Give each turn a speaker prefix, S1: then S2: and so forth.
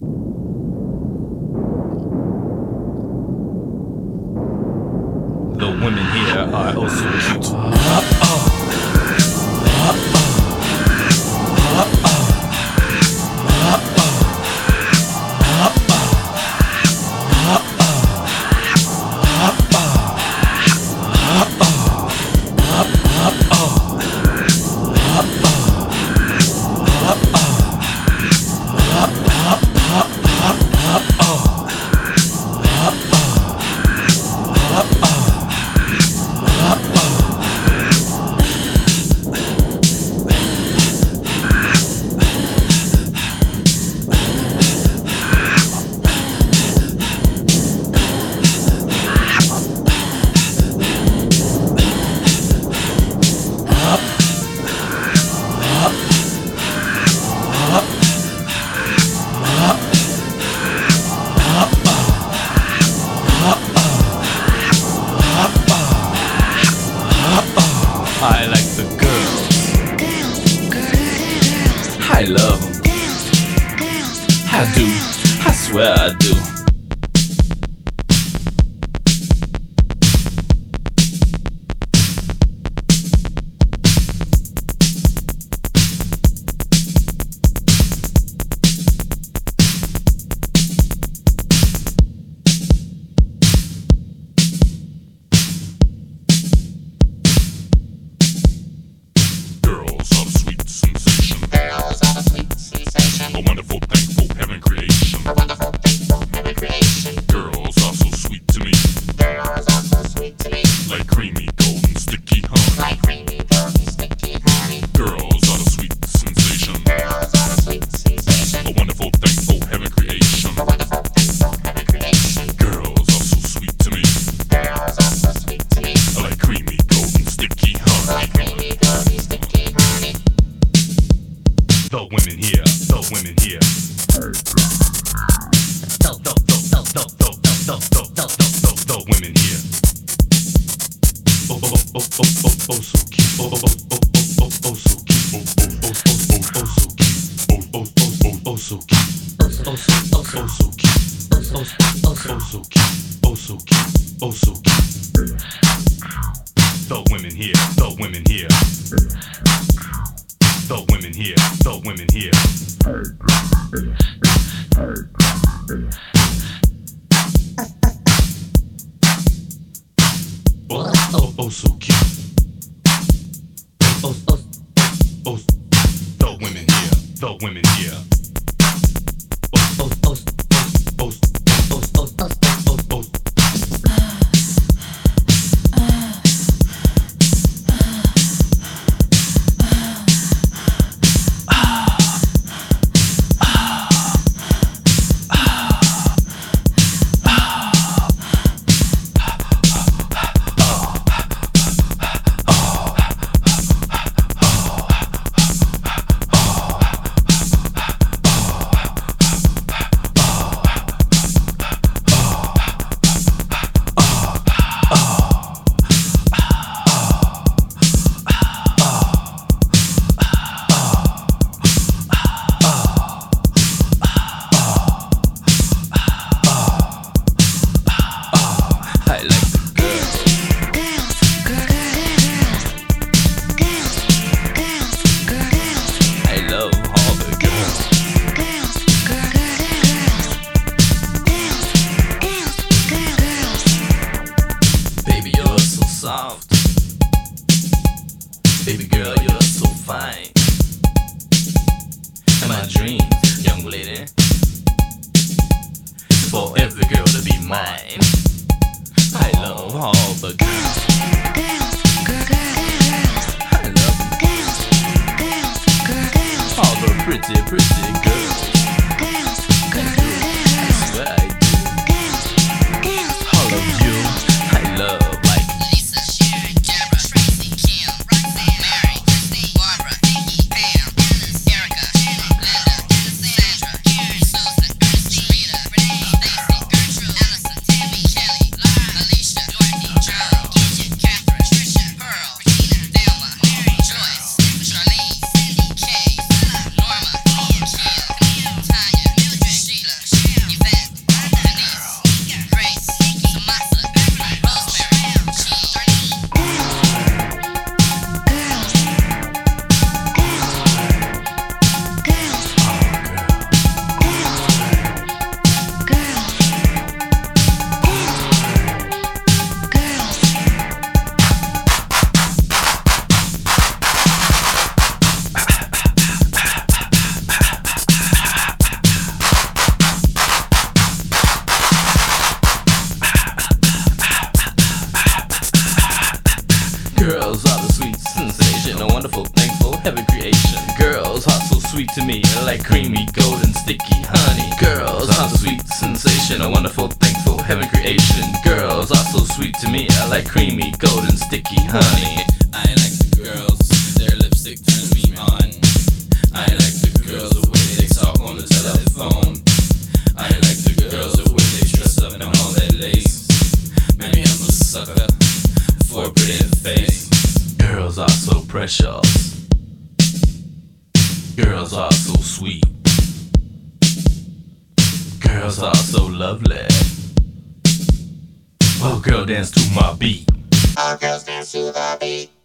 S1: The women here are also cute. Uh, I love them. I do, I swear I do.
S2: The women here, the women here. The women here. Oh, oh, oh, oh, oh, so cute. Oh, oh, oh, oh, oh, oh, so cute. Oh, oh, oh, oh, oh, so cute. Oh, oh, oh, oh, oh, so cute. Oh, oh, oh, oh, so cute. Oh, oh, oh, so cute. Oh, so cute. Oh, so cute. The women here, the women here. So women here, so women here. Oh Oh, oh, so cute. Oh, oh, oh. oh the women here, the women here. pretty, pretty a wonderful, thankful, heaven creation. Girls are so sweet to me, like
S3: creamy,
S2: golden, sticky honey. Girls are so sweet, sensation, a wonderful, thankful, heaven creation. Girls are so sweet to me, I like creamy, golden, sticky honey. I like the girls, their lipstick turns me on. I like the girls. Girls are so sweet. Girls are so lovely. Oh, girl, dance to my beat.
S1: All girls dance to the beat.